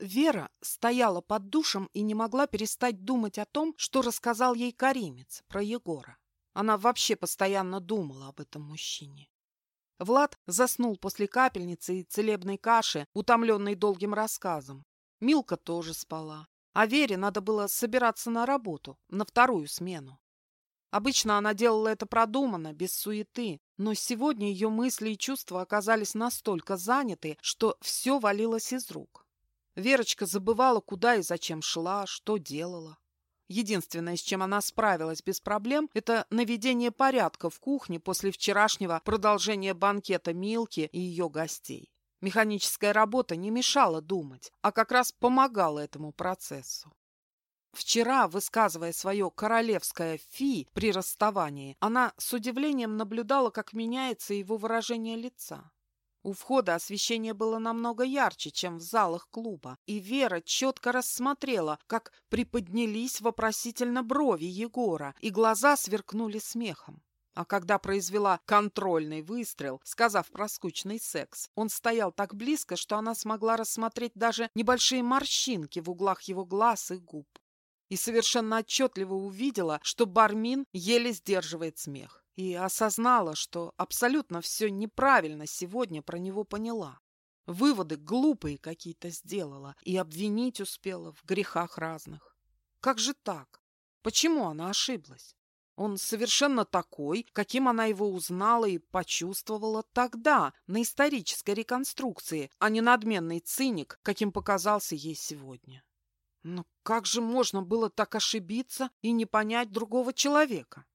Вера стояла под душем и не могла перестать думать о том, что рассказал ей Каримец про Егора. Она вообще постоянно думала об этом мужчине. Влад заснул после капельницы и целебной каши, утомленный долгим рассказом. Милка тоже спала. А Вере надо было собираться на работу, на вторую смену. Обычно она делала это продуманно, без суеты, но сегодня ее мысли и чувства оказались настолько заняты, что все валилось из рук. Верочка забывала, куда и зачем шла, что делала. Единственное, с чем она справилась без проблем, это наведение порядка в кухне после вчерашнего продолжения банкета Милки и ее гостей. Механическая работа не мешала думать, а как раз помогала этому процессу. Вчера, высказывая свое королевское «фи» при расставании, она с удивлением наблюдала, как меняется его выражение лица. У входа освещение было намного ярче, чем в залах клуба, и Вера четко рассмотрела, как приподнялись вопросительно брови Егора, и глаза сверкнули смехом. А когда произвела контрольный выстрел, сказав про скучный секс, он стоял так близко, что она смогла рассмотреть даже небольшие морщинки в углах его глаз и губ. И совершенно отчетливо увидела, что Бармин еле сдерживает смех и осознала, что абсолютно все неправильно сегодня про него поняла. Выводы глупые какие-то сделала и обвинить успела в грехах разных. Как же так? Почему она ошиблась? Он совершенно такой, каким она его узнала и почувствовала тогда, на исторической реконструкции, а не надменный циник, каким показался ей сегодня. Но как же можно было так ошибиться и не понять другого человека?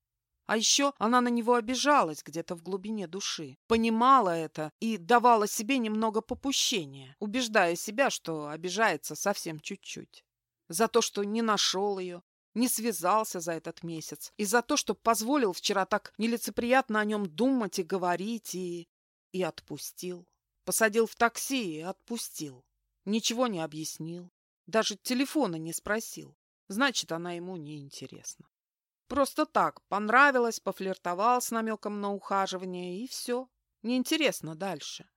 А еще она на него обижалась где-то в глубине души, понимала это и давала себе немного попущения, убеждая себя, что обижается совсем чуть-чуть. За то, что не нашел ее, не связался за этот месяц, и за то, что позволил вчера так нелицеприятно о нем думать и говорить, и... и отпустил. Посадил в такси и отпустил. Ничего не объяснил, даже телефона не спросил. Значит, она ему не интересна. Просто так, понравилось, пофлиртовал с намеком на ухаживание, и все. Неинтересно дальше.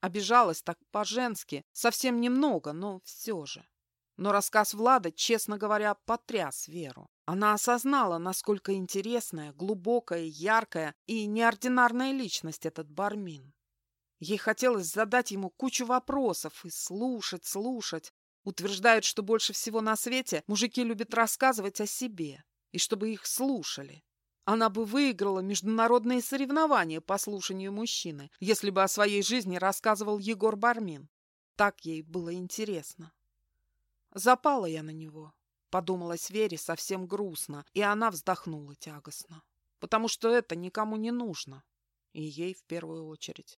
Обижалась так по-женски, совсем немного, но все же. Но рассказ Влада, честно говоря, потряс Веру. Она осознала, насколько интересная, глубокая, яркая и неординарная личность этот Бармин. Ей хотелось задать ему кучу вопросов и слушать, слушать. Утверждают, что больше всего на свете мужики любят рассказывать о себе и чтобы их слушали. Она бы выиграла международные соревнования по слушанию мужчины, если бы о своей жизни рассказывал Егор Бармин. Так ей было интересно. Запала я на него, подумалась Вере совсем грустно, и она вздохнула тягостно. Потому что это никому не нужно. И ей в первую очередь.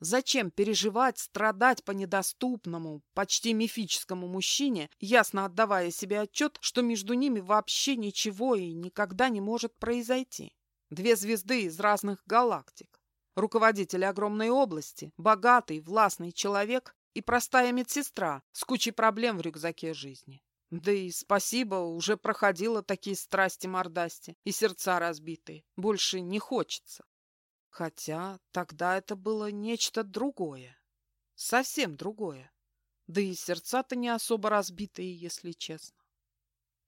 Зачем переживать, страдать по недоступному, почти мифическому мужчине, ясно отдавая себе отчет, что между ними вообще ничего и никогда не может произойти? Две звезды из разных галактик. Руководитель огромной области, богатый, властный человек и простая медсестра с кучей проблем в рюкзаке жизни. Да и спасибо, уже проходила такие страсти-мордасти и сердца разбитые. Больше не хочется. Хотя тогда это было нечто другое. Совсем другое. Да и сердца-то не особо разбитые, если честно.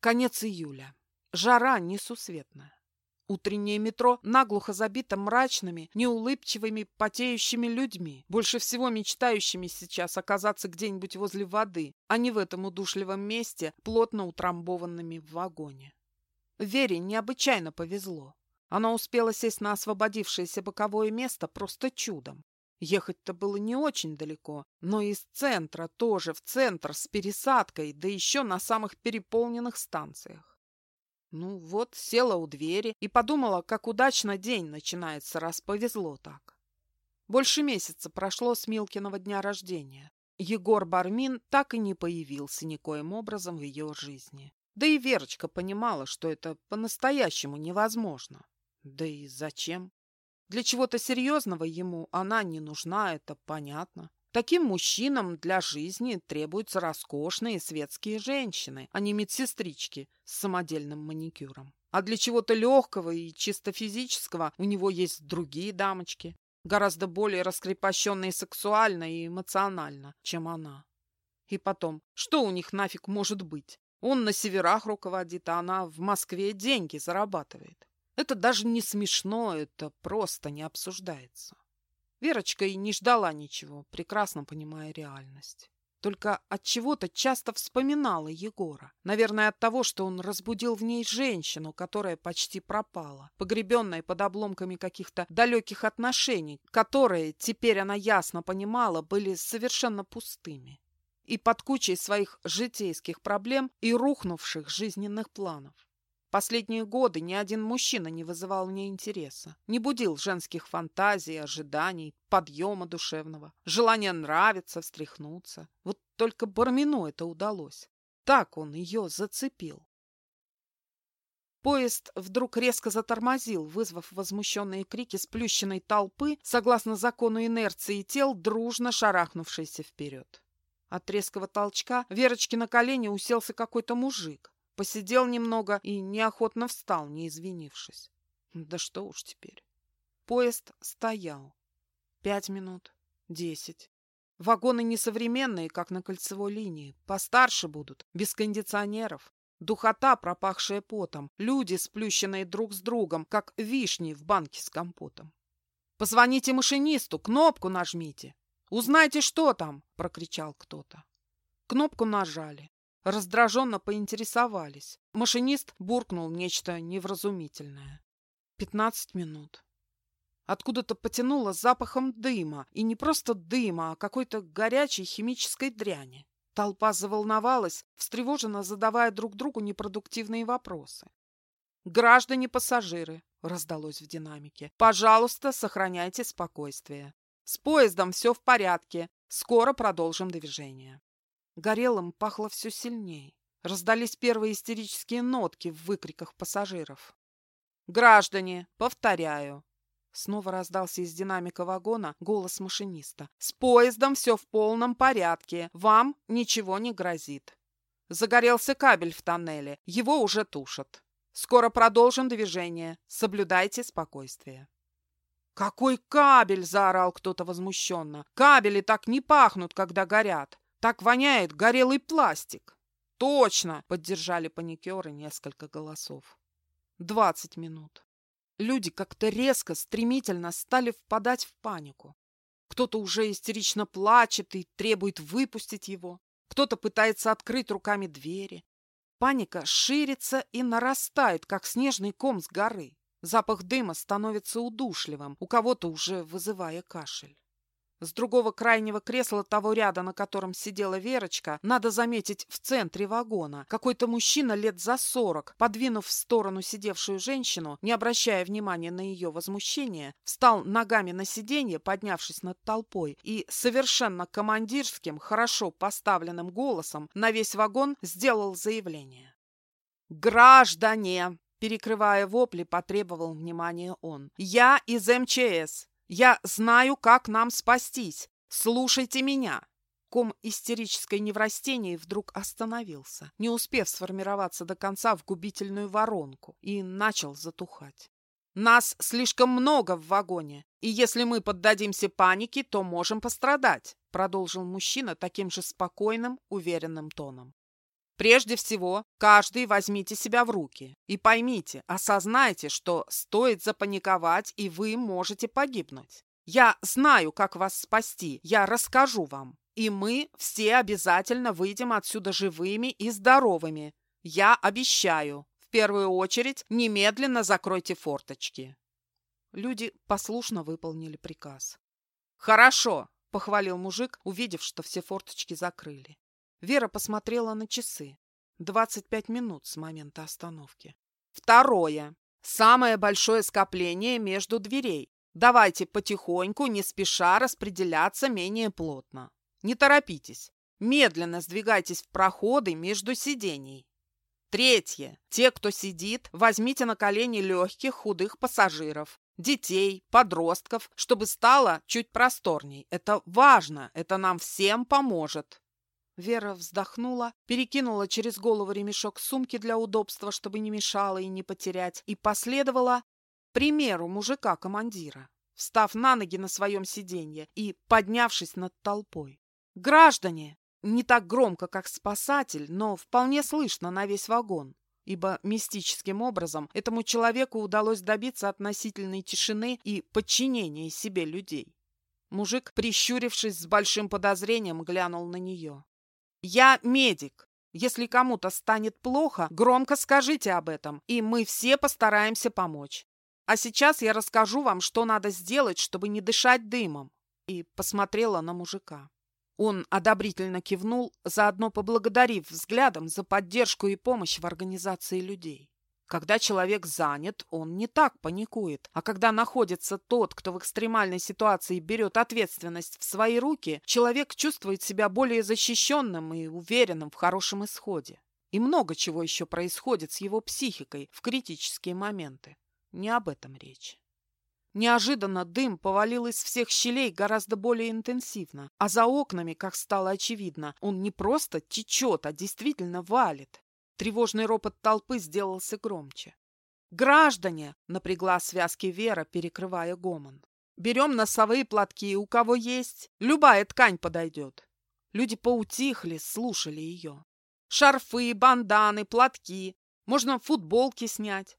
Конец июля. Жара несусветная. Утреннее метро наглухо забито мрачными, неулыбчивыми, потеющими людьми, больше всего мечтающими сейчас оказаться где-нибудь возле воды, а не в этом удушливом месте, плотно утрамбованными в вагоне. Вере необычайно повезло. Она успела сесть на освободившееся боковое место просто чудом. Ехать-то было не очень далеко, но из центра тоже в центр с пересадкой, да еще на самых переполненных станциях. Ну вот, села у двери и подумала, как удачно день начинается, раз повезло так. Больше месяца прошло с Милкиного дня рождения. Егор Бармин так и не появился никоим образом в ее жизни. Да и Верочка понимала, что это по-настоящему невозможно. Да и зачем? Для чего-то серьезного ему она не нужна, это понятно. Таким мужчинам для жизни требуются роскошные светские женщины, а не медсестрички с самодельным маникюром. А для чего-то легкого и чисто физического у него есть другие дамочки, гораздо более раскрепощенные сексуально и эмоционально, чем она. И потом, что у них нафиг может быть? Он на северах руководит, а она в Москве деньги зарабатывает. Это даже не смешно, это просто не обсуждается. Верочка и не ждала ничего, прекрасно понимая реальность. Только от чего-то часто вспоминала Егора. Наверное, от того, что он разбудил в ней женщину, которая почти пропала, погребенная под обломками каких-то далеких отношений, которые, теперь она ясно понимала, были совершенно пустыми. И под кучей своих житейских проблем и рухнувших жизненных планов. Последние годы ни один мужчина не вызывал мне интереса, не будил женских фантазий, ожиданий, подъема душевного, желания нравиться, встряхнуться. Вот только Бармину это удалось. Так он ее зацепил. Поезд вдруг резко затормозил, вызвав возмущенные крики сплющенной толпы, согласно закону инерции тел, дружно шарахнувшейся вперед. От резкого толчка Верочки на колени уселся какой-то мужик. Посидел немного и неохотно встал, не извинившись. Да что уж теперь. Поезд стоял. Пять минут, десять. Вагоны несовременные, как на кольцевой линии. Постарше будут, без кондиционеров. Духота, пропахшая потом. Люди, сплющенные друг с другом, как вишни в банке с компотом. «Позвоните машинисту, кнопку нажмите. Узнайте, что там!» – прокричал кто-то. Кнопку нажали. Раздраженно поинтересовались. Машинист буркнул нечто невразумительное. Пятнадцать минут. Откуда-то потянуло запахом дыма. И не просто дыма, а какой-то горячей химической дряни. Толпа заволновалась, встревоженно задавая друг другу непродуктивные вопросы. «Граждане-пассажиры», — раздалось в динамике, — «пожалуйста, сохраняйте спокойствие. С поездом все в порядке. Скоро продолжим движение». Горелым пахло все сильнее. Раздались первые истерические нотки в выкриках пассажиров. «Граждане, повторяю!» Снова раздался из динамика вагона голос машиниста. «С поездом все в полном порядке. Вам ничего не грозит. Загорелся кабель в тоннеле. Его уже тушат. Скоро продолжим движение. Соблюдайте спокойствие». «Какой кабель!» – заорал кто-то возмущенно. «Кабели так не пахнут, когда горят. Так воняет горелый пластик. Точно, поддержали паникеры несколько голосов. Двадцать минут. Люди как-то резко, стремительно стали впадать в панику. Кто-то уже истерично плачет и требует выпустить его. Кто-то пытается открыть руками двери. Паника ширится и нарастает, как снежный ком с горы. Запах дыма становится удушливым, у кого-то уже вызывая кашель. С другого крайнего кресла того ряда, на котором сидела Верочка, надо заметить, в центре вагона, какой-то мужчина лет за сорок, подвинув в сторону сидевшую женщину, не обращая внимания на ее возмущение, встал ногами на сиденье, поднявшись над толпой, и совершенно командирским, хорошо поставленным голосом на весь вагон сделал заявление. «Граждане!» Перекрывая вопли, потребовал внимания он. «Я из МЧС. Я знаю, как нам спастись. Слушайте меня!» Ком истерической неврастении вдруг остановился, не успев сформироваться до конца в губительную воронку, и начал затухать. «Нас слишком много в вагоне, и если мы поддадимся панике, то можем пострадать», продолжил мужчина таким же спокойным, уверенным тоном. Прежде всего, каждый возьмите себя в руки и поймите, осознайте, что стоит запаниковать, и вы можете погибнуть. Я знаю, как вас спасти, я расскажу вам. И мы все обязательно выйдем отсюда живыми и здоровыми. Я обещаю. В первую очередь, немедленно закройте форточки. Люди послушно выполнили приказ. «Хорошо», — похвалил мужик, увидев, что все форточки закрыли. Вера посмотрела на часы. Двадцать пять минут с момента остановки. Второе. Самое большое скопление между дверей. Давайте потихоньку, не спеша распределяться менее плотно. Не торопитесь. Медленно сдвигайтесь в проходы между сидений. Третье. Те, кто сидит, возьмите на колени легких худых пассажиров, детей, подростков, чтобы стало чуть просторней. Это важно, это нам всем поможет. Вера вздохнула, перекинула через голову ремешок сумки для удобства, чтобы не мешало и не потерять, и последовала примеру мужика-командира, встав на ноги на своем сиденье и поднявшись над толпой. «Граждане, Не так громко, как спасатель, но вполне слышно на весь вагон, ибо мистическим образом этому человеку удалось добиться относительной тишины и подчинения себе людей. Мужик, прищурившись с большим подозрением, глянул на нее. «Я медик. Если кому-то станет плохо, громко скажите об этом, и мы все постараемся помочь. А сейчас я расскажу вам, что надо сделать, чтобы не дышать дымом». И посмотрела на мужика. Он одобрительно кивнул, заодно поблагодарив взглядом за поддержку и помощь в организации людей. Когда человек занят, он не так паникует, а когда находится тот, кто в экстремальной ситуации берет ответственность в свои руки, человек чувствует себя более защищенным и уверенным в хорошем исходе. И много чего еще происходит с его психикой в критические моменты. Не об этом речь. Неожиданно дым повалил из всех щелей гораздо более интенсивно, а за окнами, как стало очевидно, он не просто течет, а действительно валит. Тревожный ропот толпы сделался громче. «Граждане!» — напрягла связки Вера, перекрывая гомон. «Берем носовые платки, у кого есть. Любая ткань подойдет». Люди поутихли, слушали ее. «Шарфы, банданы, платки. Можно футболки снять.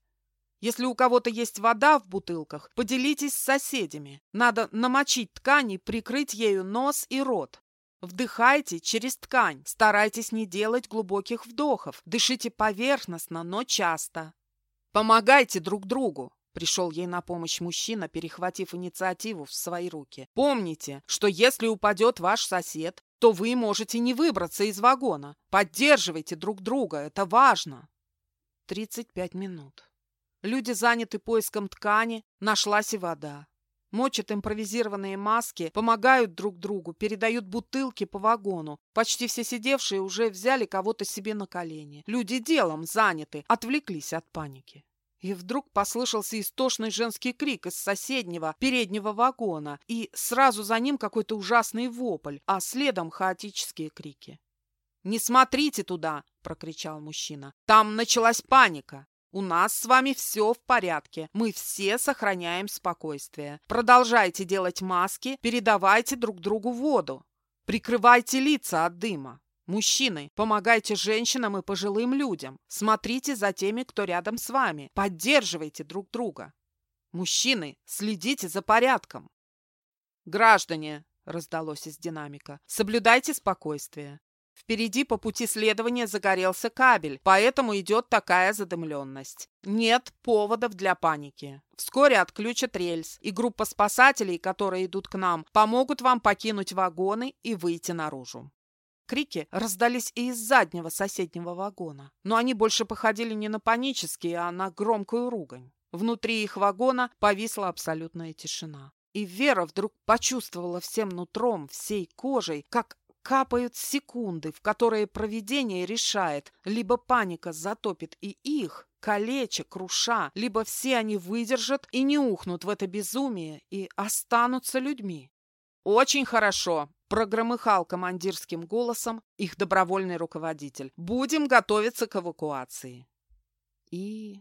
Если у кого-то есть вода в бутылках, поделитесь с соседями. Надо намочить ткань и прикрыть ею нос и рот. Вдыхайте через ткань. Старайтесь не делать глубоких вдохов. Дышите поверхностно, но часто. Помогайте друг другу. Пришел ей на помощь мужчина, перехватив инициативу в свои руки. Помните, что если упадет ваш сосед, то вы можете не выбраться из вагона. Поддерживайте друг друга, это важно. 35 минут. Люди заняты поиском ткани, нашлась и вода. Мочат импровизированные маски, помогают друг другу, передают бутылки по вагону. Почти все сидевшие уже взяли кого-то себе на колени. Люди делом заняты, отвлеклись от паники. И вдруг послышался истошный женский крик из соседнего переднего вагона, и сразу за ним какой-то ужасный вопль, а следом хаотические крики. «Не смотрите туда!» — прокричал мужчина. «Там началась паника!» У нас с вами все в порядке. Мы все сохраняем спокойствие. Продолжайте делать маски, передавайте друг другу воду. Прикрывайте лица от дыма. Мужчины, помогайте женщинам и пожилым людям. Смотрите за теми, кто рядом с вами. Поддерживайте друг друга. Мужчины, следите за порядком. Граждане, раздалось из динамика, соблюдайте спокойствие. Впереди по пути следования загорелся кабель, поэтому идет такая задымленность. Нет поводов для паники. Вскоре отключат рельс, и группа спасателей, которые идут к нам, помогут вам покинуть вагоны и выйти наружу. Крики раздались и из заднего соседнего вагона, но они больше походили не на панические, а на громкую ругань. Внутри их вагона повисла абсолютная тишина. И Вера вдруг почувствовала всем нутром, всей кожей, как Капают секунды, в которые провидение решает, либо паника затопит и их, калеча, круша, либо все они выдержат и не ухнут в это безумие и останутся людьми. «Очень хорошо!» – прогромыхал командирским голосом их добровольный руководитель. «Будем готовиться к эвакуации». И